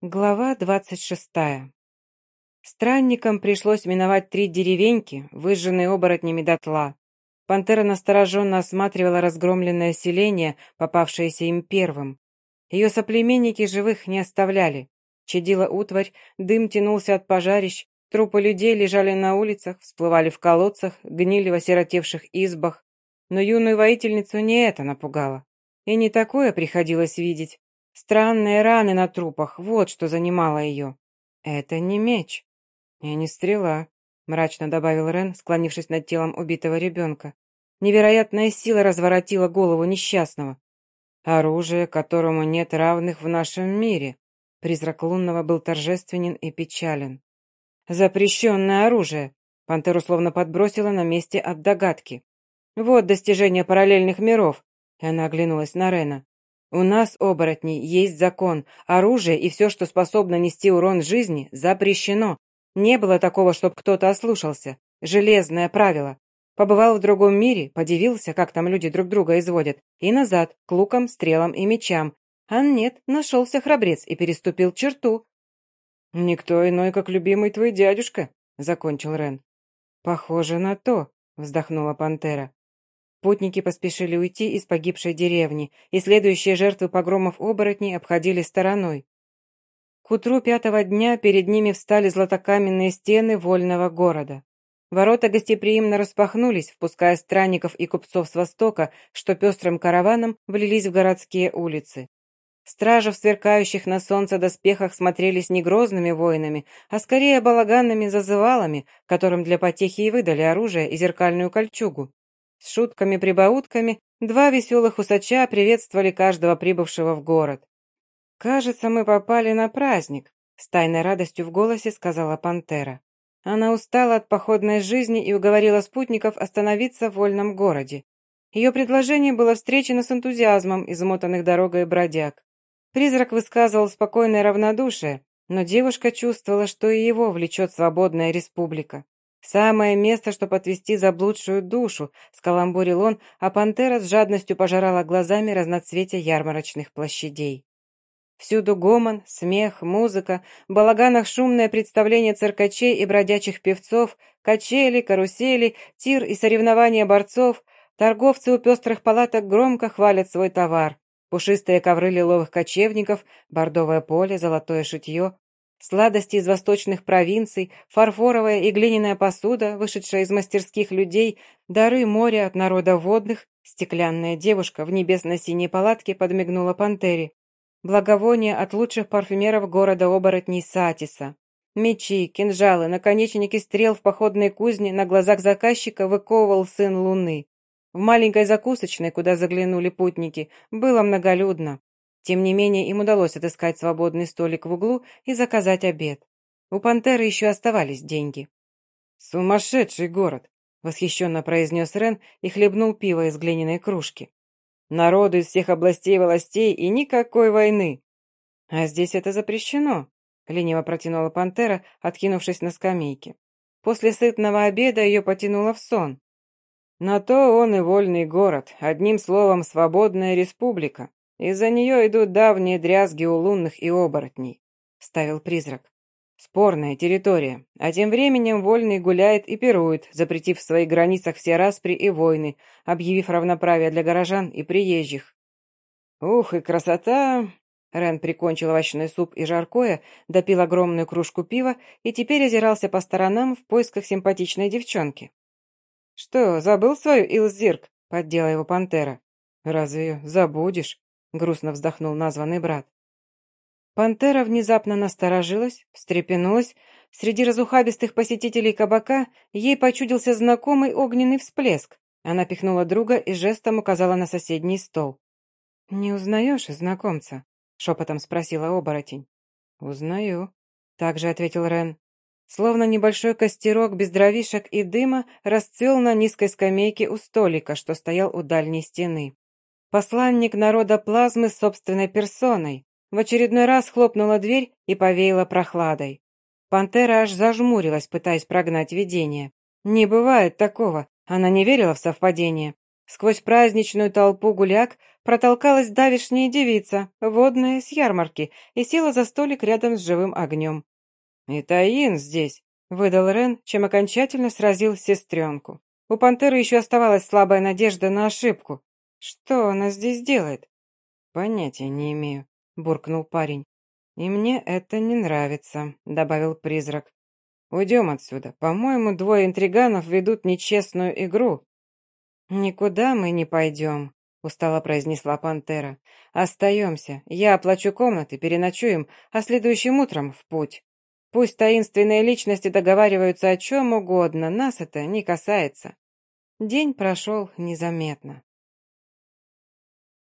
Глава двадцать шестая. Странникам пришлось миновать три деревеньки, выжженные оборотнями дотла. Пантера настороженно осматривала разгромленное селение, попавшееся им первым. Ее соплеменники живых не оставляли. Чадила утварь, дым тянулся от пожарищ, трупы людей лежали на улицах, всплывали в колодцах, гнили в осиротевших избах. Но юную воительницу не это напугало. И не такое приходилось видеть. Странные раны на трупах, вот что занимало ее. Это не меч. И не стрела, мрачно добавил Рен, склонившись над телом убитого ребенка. Невероятная сила разворотила голову несчастного. Оружие, которому нет равных в нашем мире. Призрак лунного был торжественен и печален. Запрещенное оружие. Пантеру словно подбросила на месте от догадки. Вот достижение параллельных миров. И она оглянулась на Рена. У нас, оборотней, есть закон. Оружие и все, что способно нести урон жизни, запрещено. Не было такого, чтобы кто-то ослушался. Железное правило. Побывал в другом мире, подивился, как там люди друг друга изводят, и назад, к лукам, стрелам и мечам. А нет, нашелся храбрец и переступил черту. «Никто иной, как любимый твой дядюшка», — закончил Рен. «Похоже на то», — вздохнула пантера. Путники поспешили уйти из погибшей деревни, и следующие жертвы погромов оборотней обходили стороной. К утру пятого дня перед ними встали златокаменные стены вольного города. Ворота гостеприимно распахнулись, впуская странников и купцов с востока, что пестрым караваном влились в городские улицы. Стражи в сверкающих на солнце доспехах смотрелись не грозными воинами, а скорее балаганными зазывалами, которым для потехи и выдали оружие и зеркальную кольчугу. С шутками-прибаутками два веселых усача приветствовали каждого прибывшего в город. «Кажется, мы попали на праздник», — с тайной радостью в голосе сказала Пантера. Она устала от походной жизни и уговорила спутников остановиться в вольном городе. Ее предложение было встречено с энтузиазмом измотанных дорогой бродяг. Призрак высказывал спокойное равнодушие, но девушка чувствовала, что и его влечет свободная республика. «Самое место, чтобы отвести заблудшую душу», — скаламбурил он, а пантера с жадностью пожирала глазами разноцветия ярмарочных площадей. Всюду гомон, смех, музыка, в балаганах шумное представление циркачей и бродячих певцов, качели, карусели, тир и соревнования борцов. Торговцы у пестрых палаток громко хвалят свой товар. Пушистые ковры лиловых кочевников, бордовое поле, золотое шитье, Сладости из восточных провинций, фарфоровая и глиняная посуда, вышедшая из мастерских людей, дары моря от народа водных, стеклянная девушка в небесно-синей палатке подмигнула пантере. Благовоние от лучших парфюмеров города оборотней Сатиса. Мечи, кинжалы, наконечники стрел в походной кузне на глазах заказчика выковывал сын Луны. В маленькой закусочной, куда заглянули путники, было многолюдно. Тем не менее, им удалось отыскать свободный столик в углу и заказать обед. У «Пантеры» еще оставались деньги. «Сумасшедший город!» — восхищенно произнес Рен и хлебнул пиво из глиняной кружки. «Народу из всех областей и властей и никакой войны!» «А здесь это запрещено», — лениво протянула «Пантера», откинувшись на скамейке. После сытного обеда ее потянуло в сон. «На то он и вольный город, одним словом, свободная республика», из-за нее идут давние дрязги у лунных и оборотней», — вставил призрак. «Спорная территория, а тем временем вольный гуляет и пирует, запретив в своих границах все распри и войны, объявив равноправие для горожан и приезжих». «Ух, и красота!» Рен прикончил овощной суп и жаркое, допил огромную кружку пива и теперь озирался по сторонам в поисках симпатичной девчонки. «Что, забыл свою Илзирк?» — поддела его пантера. «Разве забудешь?» — грустно вздохнул названный брат. Пантера внезапно насторожилась, встрепенулась. Среди разухабистых посетителей кабака ей почудился знакомый огненный всплеск. Она пихнула друга и жестом указала на соседний стол. «Не узнаешь знакомца?» — шепотом спросила оборотень. «Узнаю», — также ответил Рен. Словно небольшой костерок без дровишек и дыма расцвел на низкой скамейке у столика, что стоял у дальней стены. Посланник народа плазмы собственной персоной. В очередной раз хлопнула дверь и повеяла прохладой. Пантера аж зажмурилась, пытаясь прогнать видение. Не бывает такого. Она не верила в совпадение. Сквозь праздничную толпу гуляк протолкалась давишняя девица, водная с ярмарки, и села за столик рядом с живым огнем. «И Таин здесь», — выдал Рен, чем окончательно сразил сестренку. У пантеры еще оставалась слабая надежда на ошибку. Что она здесь делает? Понятия не имею, буркнул парень. И мне это не нравится, добавил призрак. Уйдем отсюда. По-моему, двое интриганов ведут нечестную игру. Никуда мы не пойдем, устало произнесла пантера. Остаемся. Я оплачу комнаты, переночуем, а следующим утром в путь. Пусть таинственные личности договариваются о чем угодно, нас это не касается. День прошел незаметно.